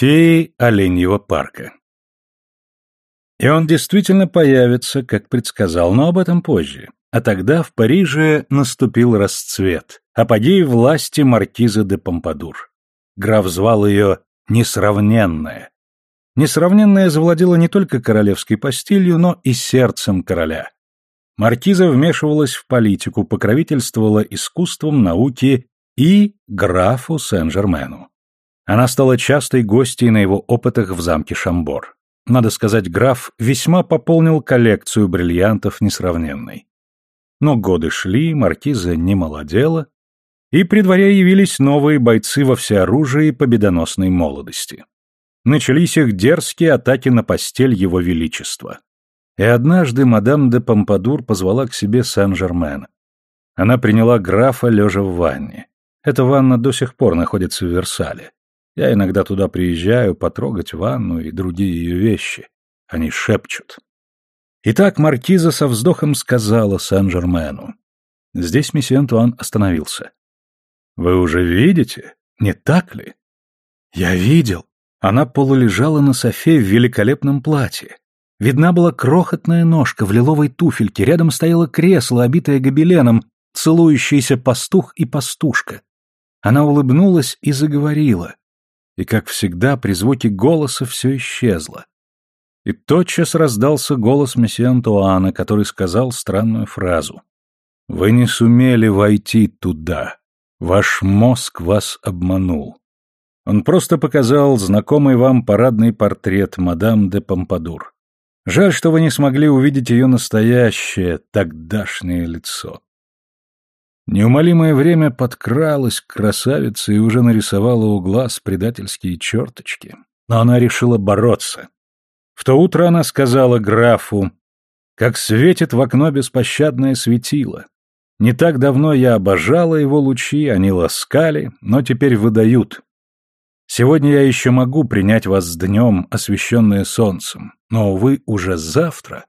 Феи Оленьего парка. И он действительно появится, как предсказал, но об этом позже. А тогда в Париже наступил расцвет, апогей власти маркиза де Помпадур. Граф звал ее «Несравненная». Несравненная завладела не только королевской постелью, но и сердцем короля. Маркиза вмешивалась в политику, покровительствовала искусством, науке и графу Сен-Жермену. Она стала частой гостьей на его опытах в замке Шамбор. Надо сказать, граф весьма пополнил коллекцию бриллиантов несравненной. Но годы шли, маркиза не молодела, и при дворе явились новые бойцы во всеоружии победоносной молодости. Начались их дерзкие атаки на постель его величества. И однажды мадам де Помпадур позвала к себе Сен-Жермена. Она приняла графа лежа в ванне. Эта ванна до сих пор находится в Версале. Я иногда туда приезжаю потрогать ванну и другие ее вещи. Они шепчут. Итак, маркиза со вздохом сказала Сен-Жермену. Здесь месье Антуан остановился. «Вы уже видите, не так ли?» «Я видел». Она полулежала на софе в великолепном платье. Видна была крохотная ножка в лиловой туфельке, рядом стояло кресло, обитое гобеленом, целующийся пастух и пастушка. Она улыбнулась и заговорила и, как всегда, при звуке голоса все исчезло. И тотчас раздался голос месье Антуана, который сказал странную фразу. «Вы не сумели войти туда. Ваш мозг вас обманул». Он просто показал знакомый вам парадный портрет мадам де Помпадур. Жаль, что вы не смогли увидеть ее настоящее, тогдашнее лицо. Неумолимое время подкралось к красавице и уже нарисовало у глаз предательские черточки. Но она решила бороться. В то утро она сказала графу, «Как светит в окно беспощадное светило. Не так давно я обожала его лучи, они ласкали, но теперь выдают. Сегодня я еще могу принять вас днем, освещенное солнцем, но, увы, уже завтра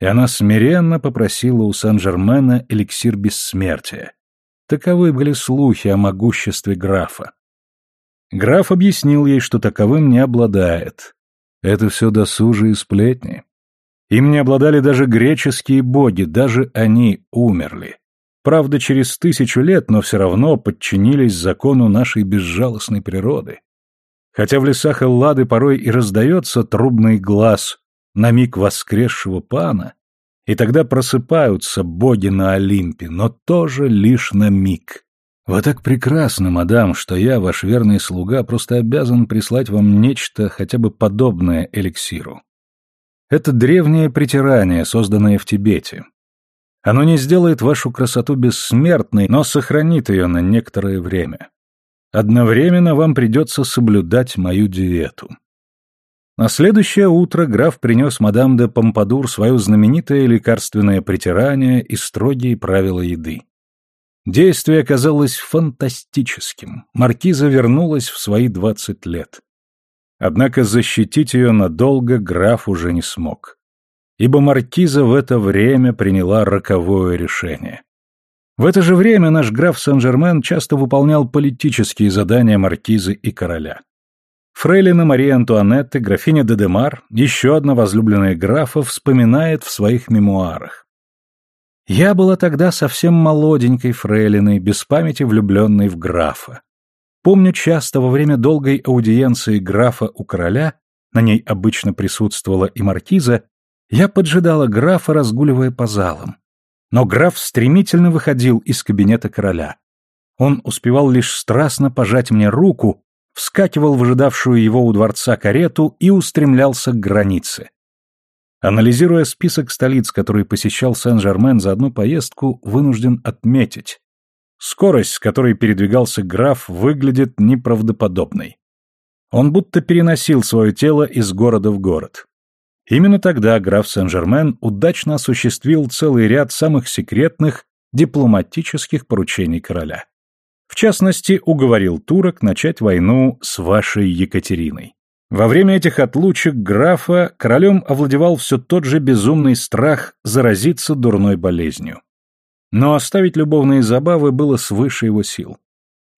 и она смиренно попросила у Сан-Жермена эликсир бессмертия. Таковы были слухи о могуществе графа. Граф объяснил ей, что таковым не обладает. Это все досужие сплетни. Им не обладали даже греческие боги, даже они умерли. Правда, через тысячу лет, но все равно подчинились закону нашей безжалостной природы. Хотя в лесах Эллады порой и раздается трубный глаз, на миг воскресшего пана, и тогда просыпаются боги на Олимпе, но тоже лишь на миг. Вы так прекрасны, мадам, что я, ваш верный слуга, просто обязан прислать вам нечто хотя бы подобное эликсиру. Это древнее притирание, созданное в Тибете. Оно не сделает вашу красоту бессмертной, но сохранит ее на некоторое время. Одновременно вам придется соблюдать мою диету. На следующее утро граф принес мадам де Помпадур свое знаменитое лекарственное притирание и строгие правила еды. Действие оказалось фантастическим. Маркиза вернулась в свои двадцать лет. Однако защитить ее надолго граф уже не смог. Ибо маркиза в это время приняла роковое решение. В это же время наш граф Сен-Жермен часто выполнял политические задания маркизы и короля. Фрейлина Мария Антуанетта, графиня де Демар, еще одна возлюбленная графа, вспоминает в своих мемуарах. «Я была тогда совсем молоденькой фрейлиной, без памяти влюбленной в графа. Помню часто во время долгой аудиенции графа у короля, на ней обычно присутствовала и маркиза, я поджидала графа, разгуливая по залам. Но граф стремительно выходил из кабинета короля. Он успевал лишь страстно пожать мне руку, вскакивал в ожидавшую его у дворца карету и устремлялся к границе. Анализируя список столиц, которые посещал Сен-Жермен за одну поездку, вынужден отметить. Скорость, с которой передвигался граф, выглядит неправдоподобной. Он будто переносил свое тело из города в город. Именно тогда граф Сен-Жермен удачно осуществил целый ряд самых секретных дипломатических поручений короля. В частности, уговорил турок начать войну с вашей Екатериной. Во время этих отлучек графа королем овладевал все тот же безумный страх заразиться дурной болезнью. Но оставить любовные забавы было свыше его сил.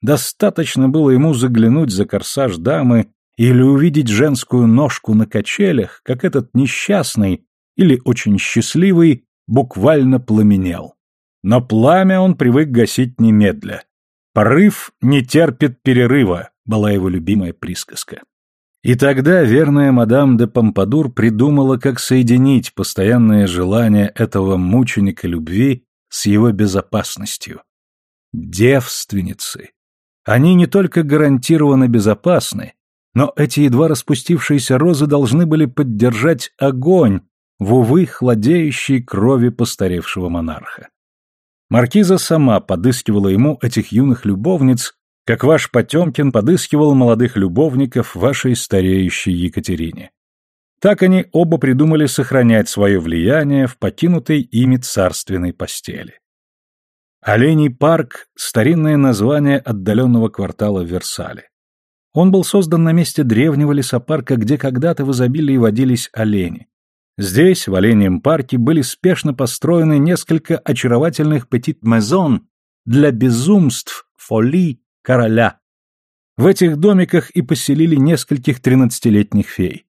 Достаточно было ему заглянуть за корсаж дамы или увидеть женскую ножку на качелях, как этот несчастный или очень счастливый буквально пламенел. Но пламя он привык гасить немедля. «Порыв не терпит перерыва», была его любимая присказка. И тогда верная мадам де Помпадур придумала, как соединить постоянное желание этого мученика любви с его безопасностью. Девственницы. Они не только гарантированно безопасны, но эти едва распустившиеся розы должны были поддержать огонь в, увы, хладеющей крови постаревшего монарха. Маркиза сама подыскивала ему этих юных любовниц, как ваш Потемкин подыскивал молодых любовников вашей стареющей Екатерине. Так они оба придумали сохранять свое влияние в покинутой ими царственной постели. Оленей парк – старинное название отдаленного квартала Версале. Он был создан на месте древнего лесопарка, где когда-то в изобилии водились олени. Здесь, в Оленьем парке, были спешно построены несколько очаровательных петит-мезон для безумств, фоли, короля. В этих домиках и поселили нескольких тринадцатилетних фей.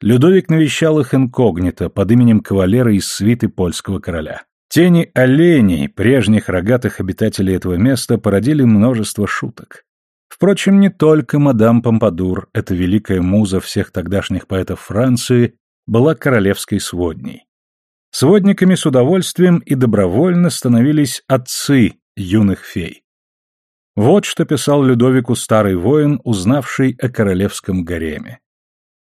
Людовик навещал их инкогнито под именем кавалера из свиты польского короля. Тени оленей, прежних рогатых обитателей этого места, породили множество шуток. Впрочем, не только мадам Помпадур, эта великая муза всех тогдашних поэтов Франции, была королевской сводней. Сводниками с удовольствием и добровольно становились отцы юных фей. Вот что писал Людовику старый воин, узнавший о королевском гареме.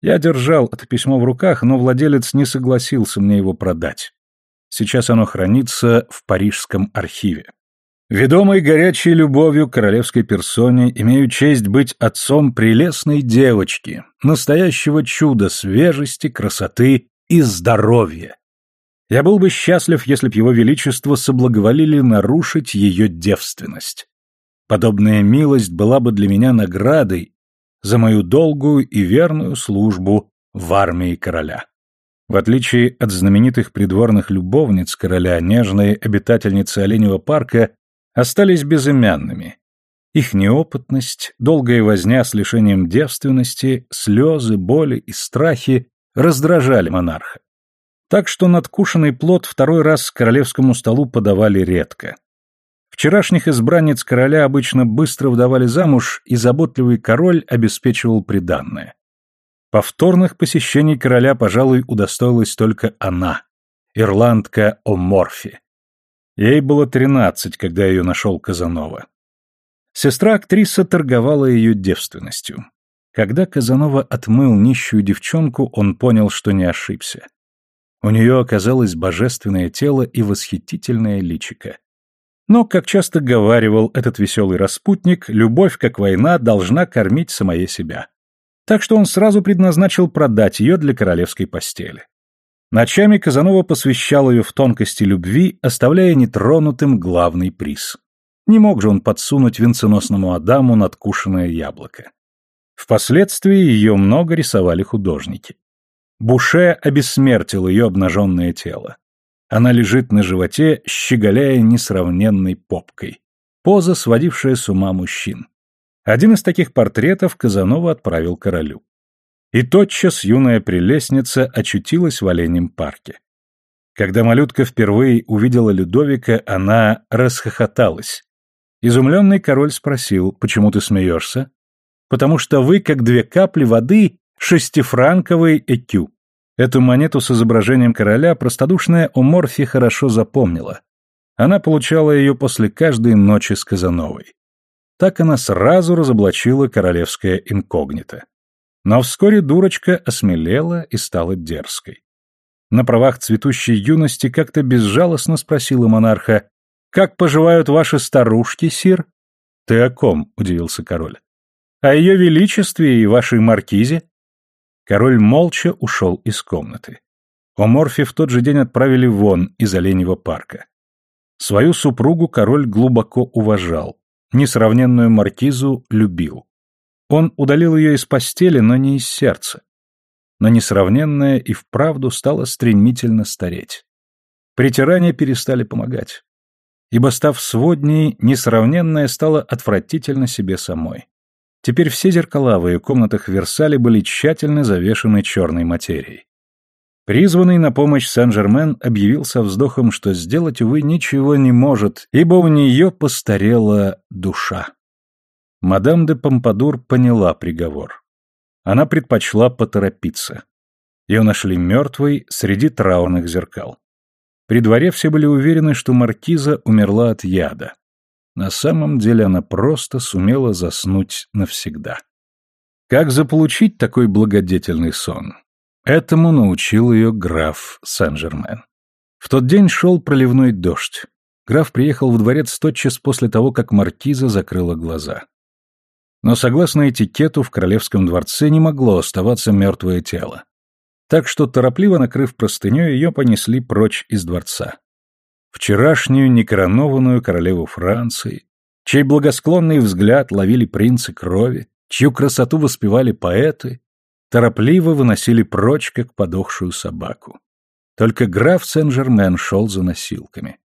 Я держал это письмо в руках, но владелец не согласился мне его продать. Сейчас оно хранится в парижском архиве. Ведомый горячей любовью королевской персоне, имею честь быть отцом прелестной девочки, настоящего чуда свежести, красоты и здоровья. Я был бы счастлив, если б его величество соблаговолили нарушить ее девственность. Подобная милость была бы для меня наградой за мою долгую и верную службу в армии короля. В отличие от знаменитых придворных любовниц короля, нежные обитательницы Оленевого парка остались безымянными. Их неопытность, долгая возня с лишением девственности, слезы, боли и страхи раздражали монарха. Так что надкушенный плод второй раз к королевскому столу подавали редко. Вчерашних избранниц короля обычно быстро вдавали замуж, и заботливый король обеспечивал приданное. Повторных посещений короля, пожалуй, удостоилась только она, ирландка О'Морфи. Ей было тринадцать, когда ее нашел Казанова. Сестра-актриса торговала ее девственностью. Когда Казанова отмыл нищую девчонку, он понял, что не ошибся. У нее оказалось божественное тело и восхитительное личико. Но, как часто говаривал этот веселый распутник, любовь, как война, должна кормить самое себя. Так что он сразу предназначил продать ее для королевской постели. Ночами Казанова посвящал ее в тонкости любви, оставляя нетронутым главный приз. Не мог же он подсунуть венценосному Адаму надкушенное яблоко. Впоследствии ее много рисовали художники. Буше обессмертил ее обнаженное тело. Она лежит на животе, щеголяя несравненной попкой. Поза, сводившая с ума мужчин. Один из таких портретов Казанова отправил королю. И тотчас юная прелестница очутилась в оленем парке. Когда малютка впервые увидела Людовика, она расхохоталась. Изумленный король спросил, почему ты смеешься? Потому что вы, как две капли воды, шестифранковый экю. Эту монету с изображением короля простодушная Уморфи хорошо запомнила. Она получала ее после каждой ночи с Казановой. Так она сразу разоблачила королевское инкогнито. Но вскоре дурочка осмелела и стала дерзкой. На правах цветущей юности как-то безжалостно спросила монарха, «Как поживают ваши старушки, сир?» «Ты о ком?» — удивился король. «О ее величестве и вашей маркизе?» Король молча ушел из комнаты. Оморфи в тот же день отправили вон из Оленьего парка. Свою супругу король глубоко уважал, несравненную маркизу любил. Он удалил ее из постели, но не из сердца. Но несравненная и вправду стала стремительно стареть. Притирания перестали помогать. Ибо, став сводней, несравненная стала отвратительно себе самой. Теперь все зеркала в ее комнатах в Версале были тщательно завешены черной материей. Призванный на помощь Сен-Жермен объявил со вздохом, что сделать, увы, ничего не может, ибо у нее постарела душа. Мадам де Помпадур поняла приговор. Она предпочла поторопиться. Ее нашли мертвой среди траурных зеркал. При дворе все были уверены, что маркиза умерла от яда. На самом деле она просто сумела заснуть навсегда. Как заполучить такой благодетельный сон? Этому научил ее граф Сен-Жермен. В тот день шел проливной дождь. Граф приехал в дворец тотчас после того, как маркиза закрыла глаза. Но согласно этикету в королевском дворце не могло оставаться мертвое тело. Так что, торопливо накрыв простыней, ее понесли прочь из дворца. Вчерашнюю некоронованную королеву Франции, чей благосклонный взгляд ловили принцы крови, чью красоту воспевали поэты, торопливо выносили прочь, как подохшую собаку. Только граф Сен-Жермен шел за носилками.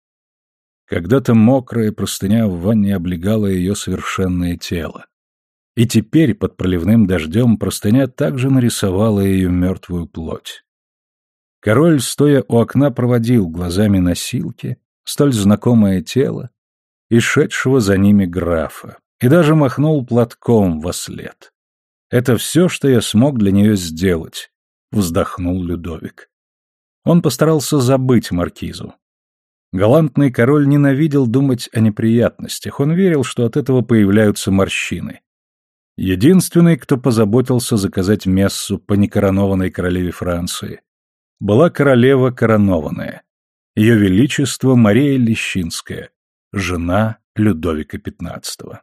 Когда-то мокрая простыня в ванне облегала ее совершенное тело. И теперь под проливным дождем простыня также нарисовала ее мертвую плоть. Король, стоя у окна, проводил глазами носилки, столь знакомое тело, и шедшего за ними графа, и даже махнул платком во след. Это все, что я смог для нее сделать, вздохнул Людовик. Он постарался забыть маркизу. Галантный король ненавидел думать о неприятностях, он верил, что от этого появляются морщины. Единственный, кто позаботился заказать мессу по некоронованной королеве Франции, была королева коронованная, ее величество Мария Лещинская, жена Людовика XV.